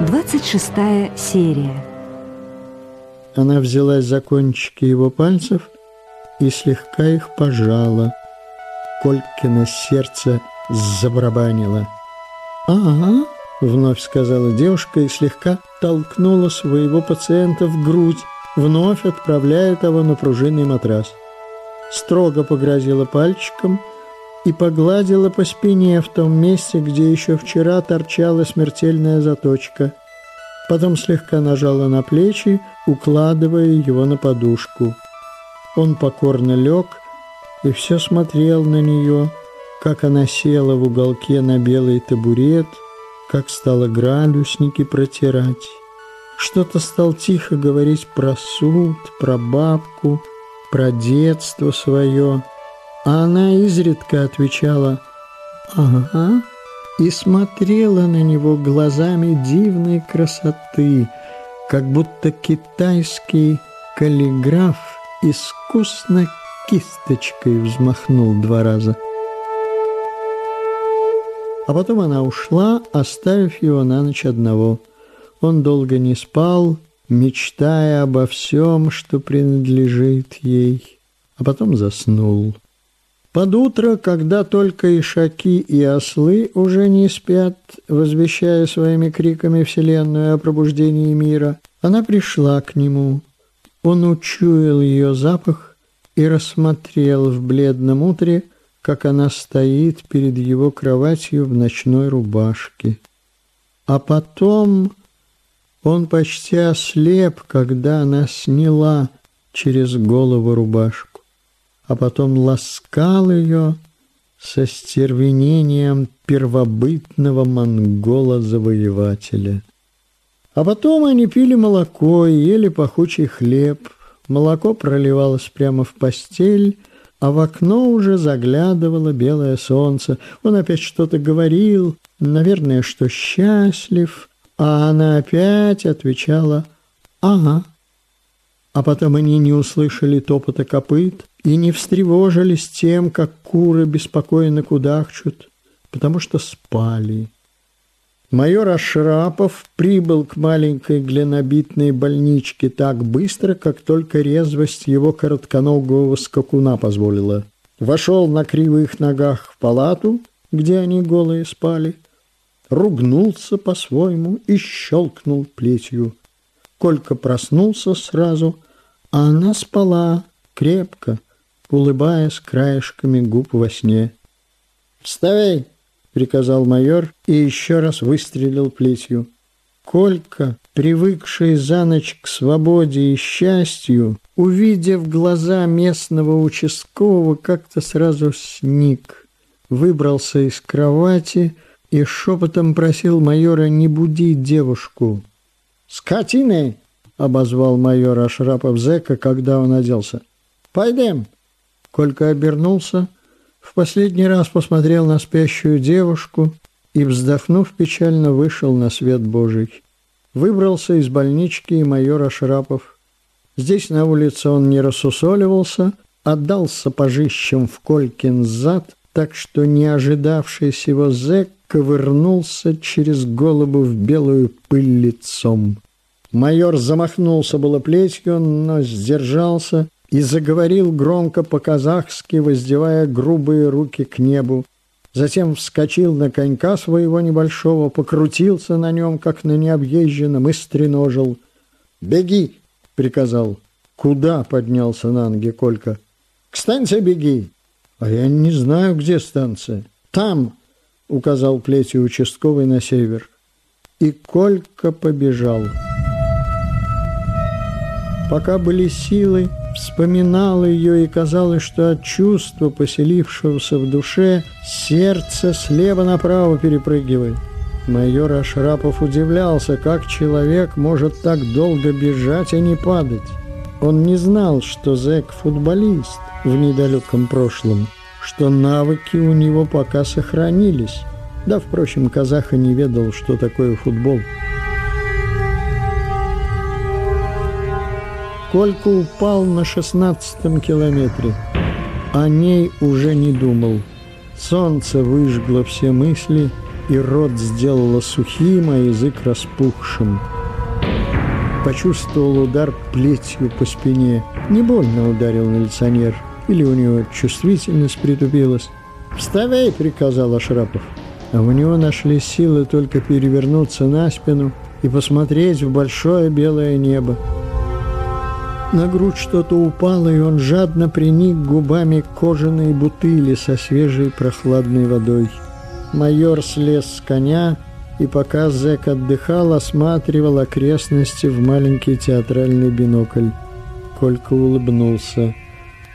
26 серия. Она взялась за кончики его пальцев и слегка их пожала. Колькино сердце забарабанило. «Ага», — вновь сказала девушка и слегка толкнула своего пациента в грудь, вновь отправляя того на пружинный матрас. Строго погрозила пальчиком и погладила по спине в том месте, где еще вчера торчала смертельная заточка. Потом слегка нажала на плечи, укладывая его на подушку. Он покорно лег и все смотрел на нее, как она села в уголке на белый табурет, как стала градусники протирать. Что-то стал тихо говорить про суд, про бабку, про детство свое, а она изредка отвечала «Ага» и смотрела на него глазами дивной красоты, как будто китайский каллиграф искусно кисточкой взмахнул два раза. А потом она ушла, оставив его на ночь одного. Он долго не спал, мечтая обо всем, что принадлежит ей, а потом заснул. Под утро, когда только ишаки и ослы уже не спят, возвещая своими криками Вселенную о пробуждении мира, она пришла к нему. Он учуял ее запах и рассмотрел в бледном утре, как она стоит перед его кроватью в ночной рубашке. А потом он почти ослеп, когда она сняла через голову рубашку, а потом ласкал ее со стервенением первобытного монгола-завоевателя. А потом они пили молоко и ели пахучий хлеб. Молоко проливалось прямо в постель, а в окно уже заглядывало белое солнце. Он опять что-то говорил, наверное, что счастлив, а она опять отвечала «Ага». А потом они не услышали топота копыт и не встревожились тем, как куры беспокойно кудахчут, потому что спали. Майор Ашрапов прибыл к маленькой глинобитной больничке так быстро, как только резвость его коротконогого скакуна позволила. Вошел на кривых ногах в палату, где они голые спали, ругнулся по-своему и щелкнул плетью. Колька проснулся сразу, а она спала крепко, улыбаясь краешками губ во сне. «Вставай!» приказал майор и еще раз выстрелил плетью. Колька, привыкший за ночь к свободе и счастью, увидев глаза местного участкового, как-то сразу сник, выбрался из кровати и шепотом просил майора не будить девушку. «Скотины!» — обозвал майор Ашрапов зэка, когда он оделся. «Пойдем!» Колька обернулся — в последний раз посмотрел на спящую девушку и, вздохнув печально, вышел на свет Божий. Выбрался из больнички и майор Ашрапов. Здесь на улице он не рассусоливался, отдал сапожищем в Колькин зад, так что не ожидавший сего зэк ковырнулся через голову в белую пыль лицом. Майор замахнулся было плетью, но сдержался и заговорил громко по-казахски, воздевая грубые руки к небу. Затем вскочил на конька своего небольшого, покрутился на нем, как на необъезженном, и стреножил. «Беги!» — приказал. «Куда?» — поднялся на ноги Колька. «К станции беги!» «А я не знаю, где станция». «Там!» — указал плетью участковый на север. И Колька побежал. Пока были силы, вспоминал ее и казалось, что от чувства, поселившегося в душе, сердце слева направо перепрыгивает. Майор Ашрапов удивлялся, как человек может так долго бежать и не падать. Он не знал, что зэк футболист в недалеком прошлом, что навыки у него пока сохранились. Да, впрочем, казаха не ведал, что такое футбол. Колька упал на шестнадцатом километре. О ней уже не думал. Солнце выжгло все мысли, и рот сделала сухим, а язык распухшим. Почувствовал удар плетью по спине. Не больно ударил милиционер. Или у него чувствительность притупилась. «Вставай!» — приказал Ашрапов. А у него нашли силы только перевернуться на спину и посмотреть в большое белое небо. На грудь что-то упало, и он жадно приник губами к кожаной бутыли со свежей прохладной водой. Майор слез с коня, и пока зэк отдыхал, осматривал окрестности в маленький театральный бинокль. Колька улыбнулся.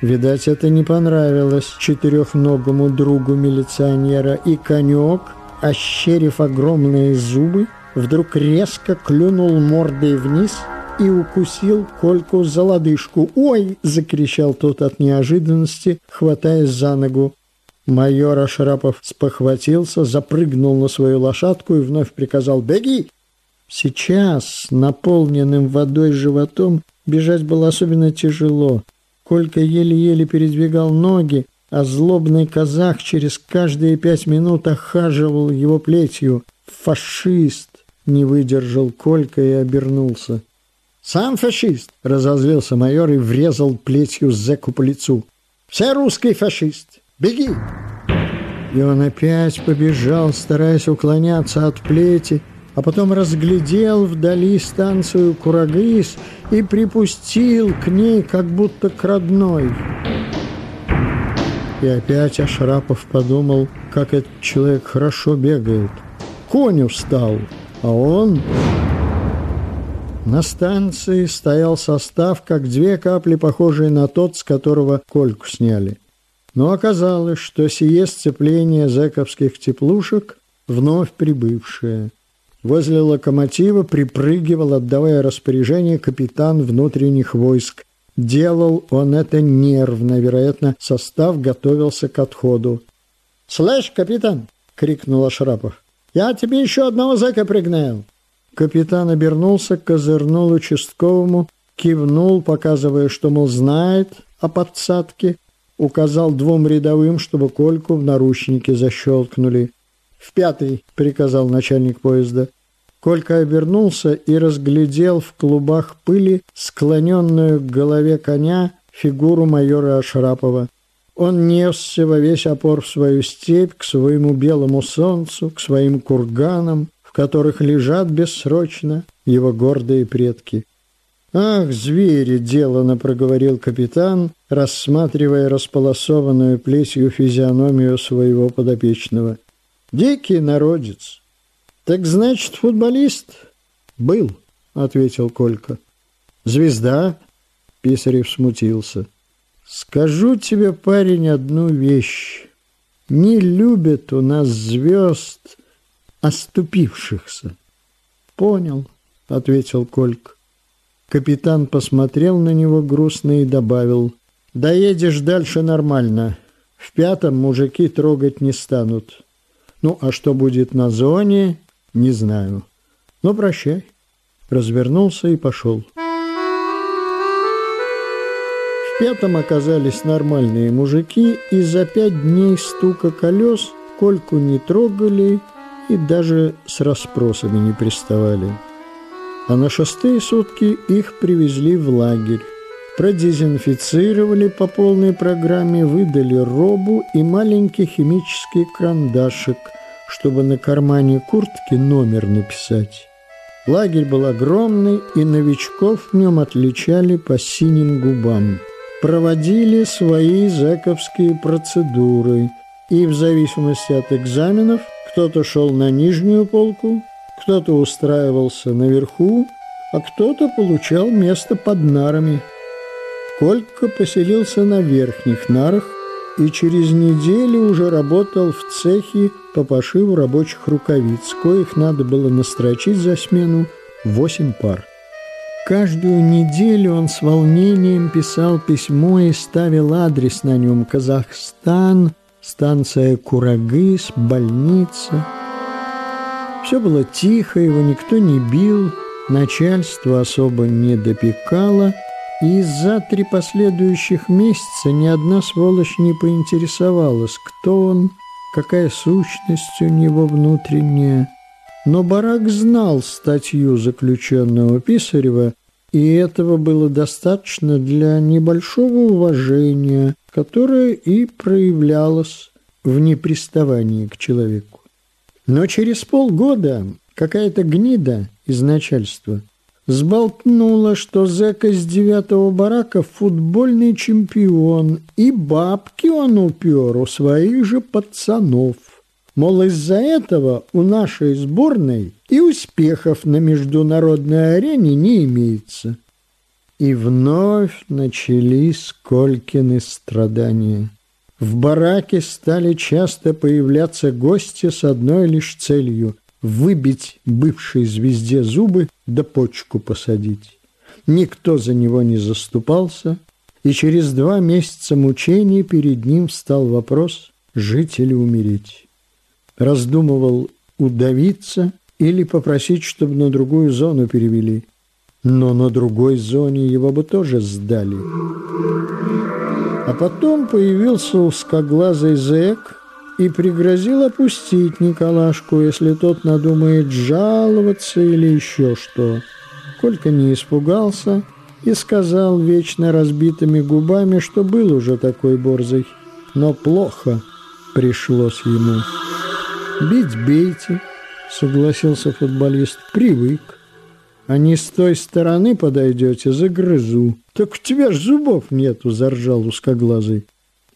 Видать, это не понравилось четырехногому другу милиционера, и конек, ощерив огромные зубы, вдруг резко клюнул мордой вниз и укусил Кольку за лодыжку. «Ой!» — закричал тот от неожиданности, хватаясь за ногу. Майор Ашрапов спохватился, запрыгнул на свою лошадку и вновь приказал «Беги!». Сейчас, наполненным водой животом, бежать было особенно тяжело — Колька еле-еле передвигал ноги, а злобный казах через каждые пять минут охаживал его плетью. «Фашист!» — не выдержал Колька и обернулся. «Сам фашист!» — разозлился майор и врезал плетью зэку по лицу. «Все русский фашист! Беги!» И он опять побежал, стараясь уклоняться от плети, а потом разглядел вдали станцию Курагыс и припустил к ней, как будто к родной. И опять Ашрапов подумал, как этот человек хорошо бегает. Конь устал, а он... На станции стоял состав, как две капли, похожие на тот, с которого кольку сняли. Но оказалось, что сие сцепление зэковских теплушек вновь прибывшее. Возле локомотива припрыгивал, отдавая распоряжение капитан внутренних войск. Делал он это нервно, вероятно, состав готовился к отходу. «Слышь, капитан!» — крикнул Ашрапов. «Я тебе еще одного зэка пригнал!» Капитан обернулся, козырнул участковому, кивнул, показывая, что, мол, знает о подсадке, указал двум рядовым, чтобы Кольку в наручники защелкнули. «В пятый!» — приказал начальник поезда. Колька обернулся и разглядел в клубах пыли склоненную к голове коня фигуру майора Ашрапова. Он несся во весь опор в свою степь, к своему белому солнцу, к своим курганам, которых лежат бессрочно его гордые предки. «Ах, звери!» — делано проговорил капитан, рассматривая располосованную плесью физиономию своего подопечного. Дикий народец. Так значит, футболист? Был, ответил Колька. Звезда? Писарев смутился. Скажу тебе, парень, одну вещь. Не любят у нас звезд оступившихся. Понял, ответил Колька. Капитан посмотрел на него грустно и добавил. Доедешь дальше нормально. В пятом мужики трогать не станут. Ну, а что будет на зоне, не знаю. Ну, прощай. Развернулся и пошел. В пятом оказались нормальные мужики, и за пять дней стука колес Кольку не трогали и даже с расспросами не приставали. А на шестые сутки их привезли в лагерь продезинфицировали по полной программе, выдали робу и маленький химический карандашик, чтобы на кармане куртки номер написать. Лагерь был огромный, и новичков в нем отличали по синим губам. Проводили свои зэковские процедуры, и в зависимости от экзаменов кто-то шел на нижнюю полку, кто-то устраивался наверху, а кто-то получал место под нарами – Колька поселился на верхних нарах и через неделю уже работал в цехе по пошиву рабочих рукавиц, коих надо было настрочить за смену восемь пар. Каждую неделю он с волнением писал письмо и ставил адрес на нем «Казахстан», станция Курагыс, больница. Все было тихо, его никто не бил, начальство особо не допекало – и за три последующих месяца ни одна сволочь не поинтересовалась, кто он, какая сущность у него внутренняя. Но Барак знал статью заключенного Писарева, и этого было достаточно для небольшого уважения, которое и проявлялось в неприставании к человеку. Но через полгода какая-то гнида из начальства сболтнула, что зэка из девятого барака футбольный чемпион, и бабки он упер у своих же пацанов. Мол, из-за этого у нашей сборной и успехов на международной арене не имеется. И вновь начались Колькины страдания. В бараке стали часто появляться гости с одной лишь целью – выбить бывшей звезде зубы да почку посадить. Никто за него не заступался, и через два месяца мучений перед ним встал вопрос – жить или умереть. Раздумывал удавиться или попросить, чтобы на другую зону перевели. Но на другой зоне его бы тоже сдали. А потом появился узкоглазый зэк и пригрозил опустить Николашку, если тот надумает жаловаться или еще что. Колька не испугался и сказал вечно разбитыми губами, что был уже такой борзый, но плохо пришлось ему. «Бить бейте», — согласился футболист, — «привык». А не с той стороны подойдете, загрызу. Так у тебя ж зубов нету, заржал узкоглазый.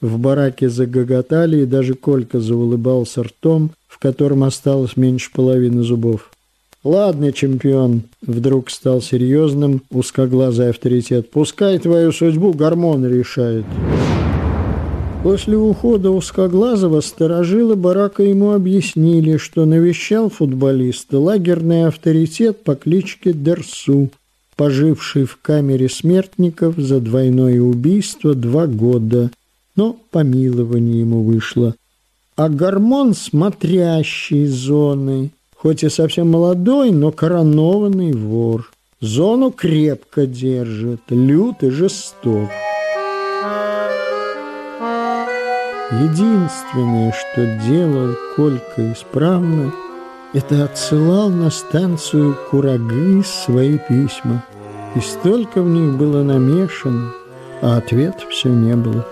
В бараке загоготали, и даже Колька заулыбался ртом, в котором осталось меньше половины зубов. «Ладно, чемпион», — вдруг стал серьезным узкоглазый авторитет, «пускай твою судьбу гормон решает». После ухода Узкоглазого сторожилы барака ему объяснили, что навещал футболиста лагерный авторитет по кличке Дерсу, поживший в камере смертников за двойное убийство два года, но помилование ему вышло. А гормон смотрящий зоны, хоть и совсем молодой, но коронованный вор. Зону крепко держит, лют и жесток. Единственное, что делал Колька исправно, это отсылал на станцию Курагы свои письма. И столько в них было намешано, а ответа все не было.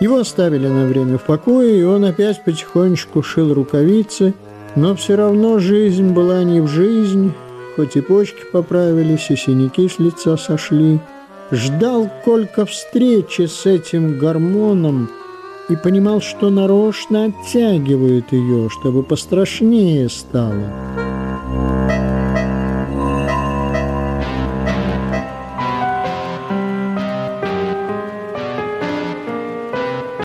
Его оставили на время в покое, и он опять потихонечку шил рукавицы, но все равно жизнь была не в жизнь, хоть и почки поправились, и синяки с лица сошли. Ждал Колька встречи с этим гормоном, и понимал, что нарочно оттягивают ее, чтобы пострашнее стало.